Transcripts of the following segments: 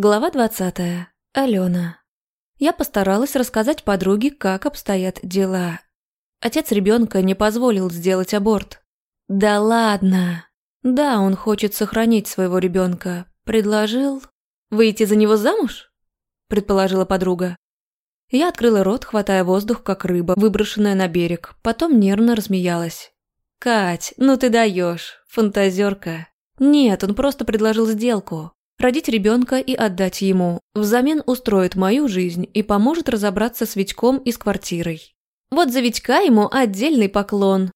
Глава 20. Алена. Я постаралась рассказать подруге, как обстоят дела. Отец ребенка не позволил сделать аборт. Да ладно. Да, он хочет сохранить своего ребенка. Предложил выйти за него замуж? Предположила подруга. Я открыла рот, хватая воздух, как рыба, выброшенная на берег. Потом нервно рассмеялась. «Кать, ну ты даешь, фантазерка. Нет, он просто предложил сделку родить ребенка и отдать ему. Взамен устроит мою жизнь и поможет разобраться с Витьком и с квартирой. Вот за Витька ему отдельный поклон.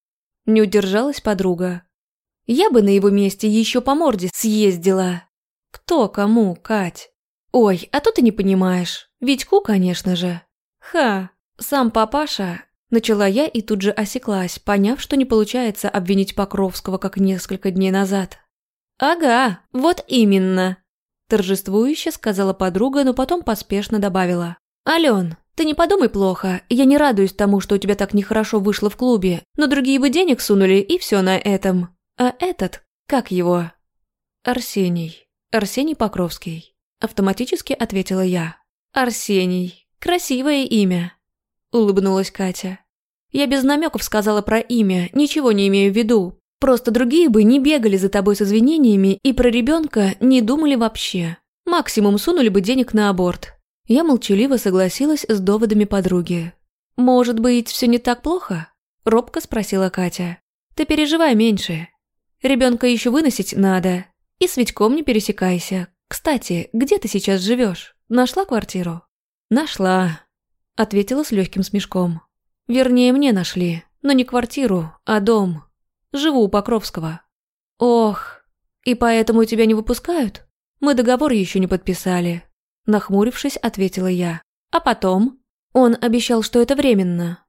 Не удержалась подруга. Я бы на его месте еще по морде съездила. Кто кому, Кать? Ой, а то ты не понимаешь. Витьку, конечно же. Ха, сам папаша... Начала я и тут же осеклась, поняв, что не получается обвинить Покровского, как несколько дней назад. «Ага, вот именно», Торжествующе сказала подруга, но потом поспешно добавила. «Ален, ты не подумай плохо. Я не радуюсь тому, что у тебя так нехорошо вышло в клубе, но другие бы денег сунули, и все на этом. А этот, как его?» «Арсений. Арсений Покровский», – автоматически ответила я. «Арсений. Красивое имя», – улыбнулась Катя. «Я без намеков сказала про имя, ничего не имею в виду. Просто другие бы не бегали за тобой с извинениями и про ребенка не думали вообще. Максимум сунули бы денег на аборт. Я молчаливо согласилась с доводами подруги. «Может быть, все не так плохо?» – робко спросила Катя. «Ты переживай меньше. Ребенка еще выносить надо. И с Витьком не пересекайся. Кстати, где ты сейчас живешь? Нашла квартиру?» «Нашла», – ответила с легким смешком. «Вернее, мне нашли. Но не квартиру, а дом. Живу у Покровского». «Ох, и поэтому тебя не выпускают? Мы договор еще не подписали». Нахмурившись, ответила я. «А потом?» Он обещал, что это временно.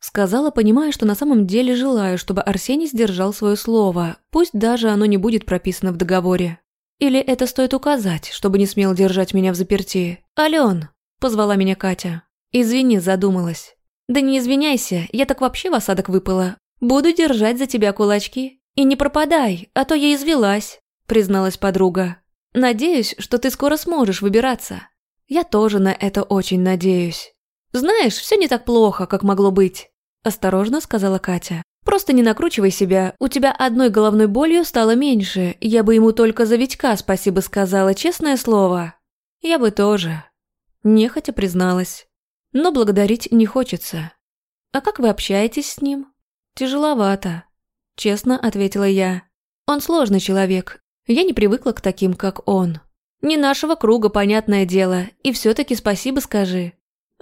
Сказала, понимая, что на самом деле желаю, чтобы Арсений сдержал свое слово, пусть даже оно не будет прописано в договоре. Или это стоит указать, чтобы не смел держать меня в заперти. «Ален!» – позвала меня Катя. «Извини, задумалась». «Да не извиняйся, я так вообще в осадок выпала. «Буду держать за тебя кулачки. И не пропадай, а то я извелась», – призналась подруга. «Надеюсь, что ты скоро сможешь выбираться. Я тоже на это очень надеюсь. Знаешь, все не так плохо, как могло быть», – осторожно сказала Катя. «Просто не накручивай себя, у тебя одной головной болью стало меньше, я бы ему только за Витька спасибо сказала, честное слово». «Я бы тоже», – нехотя призналась. «Но благодарить не хочется». «А как вы общаетесь с ним?» «Тяжеловато», – честно ответила я. «Он сложный человек. Я не привыкла к таким, как он. Не нашего круга, понятное дело, и все таки спасибо скажи».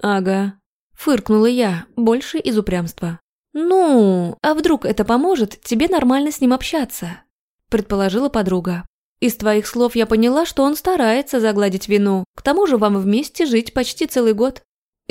«Ага», – фыркнула я, больше из упрямства. «Ну, а вдруг это поможет тебе нормально с ним общаться?» – предположила подруга. «Из твоих слов я поняла, что он старается загладить вину. К тому же вам вместе жить почти целый год.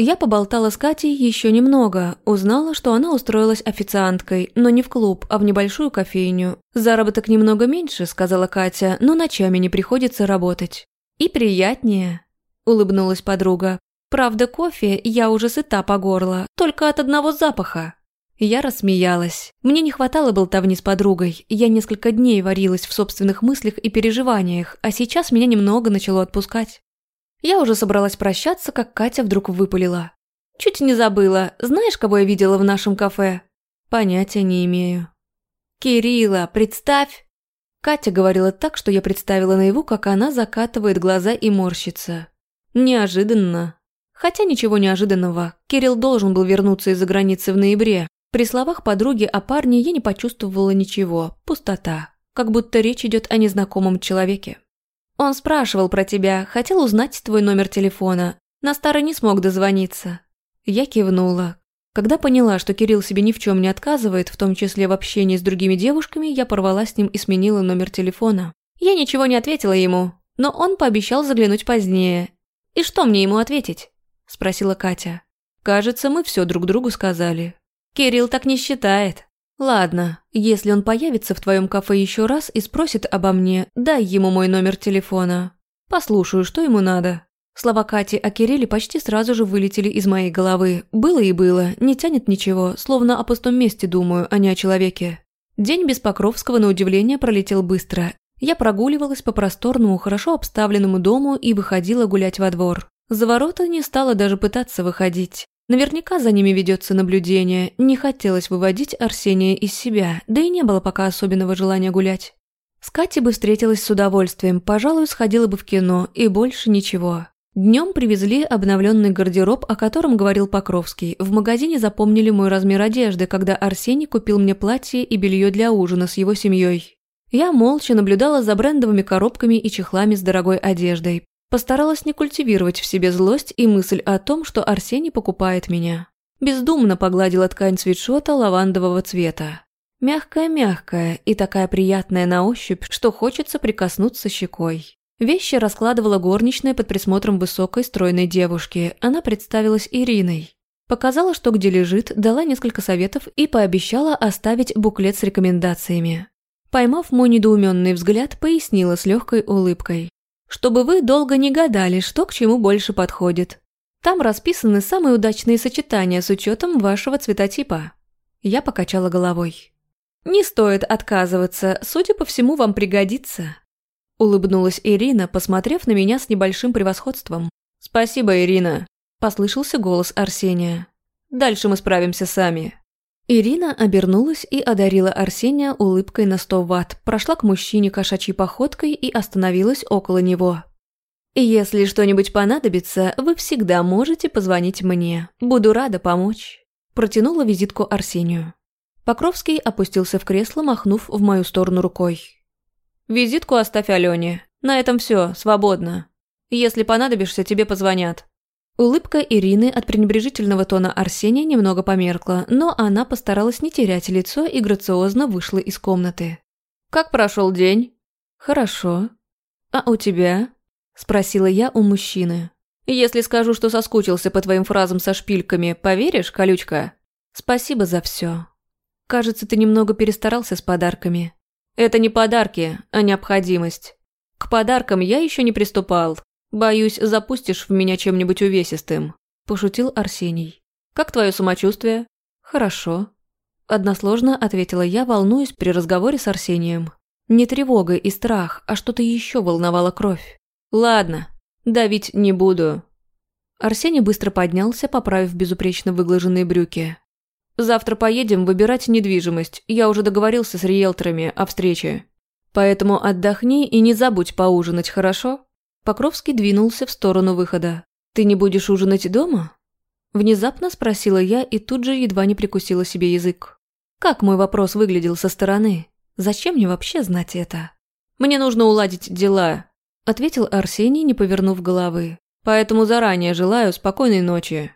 Я поболтала с Катей еще немного, узнала, что она устроилась официанткой, но не в клуб, а в небольшую кофейню. «Заработок немного меньше», — сказала Катя, «но ночами не приходится работать». «И приятнее», — улыбнулась подруга. «Правда, кофе я уже сыта по горло, только от одного запаха». Я рассмеялась. Мне не хватало болтовни с подругой. Я несколько дней варилась в собственных мыслях и переживаниях, а сейчас меня немного начало отпускать. Я уже собралась прощаться, как Катя вдруг выпалила. «Чуть не забыла. Знаешь, кого я видела в нашем кафе?» «Понятия не имею». «Кирилла, представь!» Катя говорила так, что я представила наяву, как она закатывает глаза и морщится. Неожиданно. Хотя ничего неожиданного. Кирилл должен был вернуться из-за границы в ноябре. При словах подруги о парне я не почувствовала ничего. Пустота. Как будто речь идет о незнакомом человеке. Он спрашивал про тебя, хотел узнать твой номер телефона. На старый не смог дозвониться. Я кивнула. Когда поняла, что Кирилл себе ни в чем не отказывает, в том числе в общении с другими девушками, я порвала с ним и сменила номер телефона. Я ничего не ответила ему, но он пообещал заглянуть позднее. «И что мне ему ответить?» – спросила Катя. «Кажется, мы все друг другу сказали». «Кирилл так не считает», «Ладно, если он появится в твоем кафе еще раз и спросит обо мне, дай ему мой номер телефона. Послушаю, что ему надо». Слова Кати о Кирилле почти сразу же вылетели из моей головы. Было и было, не тянет ничего, словно о пустом месте думаю, а не о человеке. День без Покровского, на удивление, пролетел быстро. Я прогуливалась по просторному, хорошо обставленному дому и выходила гулять во двор. За ворота не стала даже пытаться выходить. Наверняка за ними ведется наблюдение, не хотелось выводить Арсения из себя, да и не было пока особенного желания гулять. С Катей бы встретилась с удовольствием, пожалуй, сходила бы в кино, и больше ничего. Днем привезли обновленный гардероб, о котором говорил Покровский. В магазине запомнили мой размер одежды, когда Арсений купил мне платье и белье для ужина с его семьей. Я молча наблюдала за брендовыми коробками и чехлами с дорогой одеждой. Постаралась не культивировать в себе злость и мысль о том, что Арсений покупает меня. Бездумно погладила ткань свитшота лавандового цвета. Мягкая-мягкая и такая приятная на ощупь, что хочется прикоснуться щекой. Вещи раскладывала горничная под присмотром высокой стройной девушки. Она представилась Ириной. Показала, что где лежит, дала несколько советов и пообещала оставить буклет с рекомендациями. Поймав мой недоуменный взгляд, пояснила с легкой улыбкой. «Чтобы вы долго не гадали, что к чему больше подходит. Там расписаны самые удачные сочетания с учетом вашего цветотипа». Я покачала головой. «Не стоит отказываться, судя по всему, вам пригодится». Улыбнулась Ирина, посмотрев на меня с небольшим превосходством. «Спасибо, Ирина», – послышался голос Арсения. «Дальше мы справимся сами». Ирина обернулась и одарила Арсения улыбкой на сто ватт, прошла к мужчине кошачьей походкой и остановилась около него. «Если что-нибудь понадобится, вы всегда можете позвонить мне. Буду рада помочь». Протянула визитку Арсению. Покровский опустился в кресло, махнув в мою сторону рукой. «Визитку оставь Алене. На этом все, свободно. Если понадобишься, тебе позвонят». Улыбка Ирины от пренебрежительного тона Арсения немного померкла, но она постаралась не терять лицо и грациозно вышла из комнаты. «Как прошел день?» «Хорошо. А у тебя?» – спросила я у мужчины. «Если скажу, что соскучился по твоим фразам со шпильками, поверишь, колючка?» «Спасибо за все. Кажется, ты немного перестарался с подарками. Это не подарки, а необходимость. К подаркам я еще не приступал. Боюсь, запустишь в меня чем-нибудь увесистым. Пошутил Арсений. Как твое самочувствие? Хорошо. Односложно ответила я, волнуюсь при разговоре с Арсением. Не тревога и страх, а что-то еще волновало кровь. Ладно, давить не буду. Арсений быстро поднялся, поправив безупречно выглаженные брюки. Завтра поедем выбирать недвижимость. Я уже договорился с риэлторами о встрече. Поэтому отдохни и не забудь поужинать, хорошо?» Покровский двинулся в сторону выхода. «Ты не будешь ужинать дома?» Внезапно спросила я и тут же едва не прикусила себе язык. Как мой вопрос выглядел со стороны? Зачем мне вообще знать это? «Мне нужно уладить дела», — ответил Арсений, не повернув головы. «Поэтому заранее желаю спокойной ночи».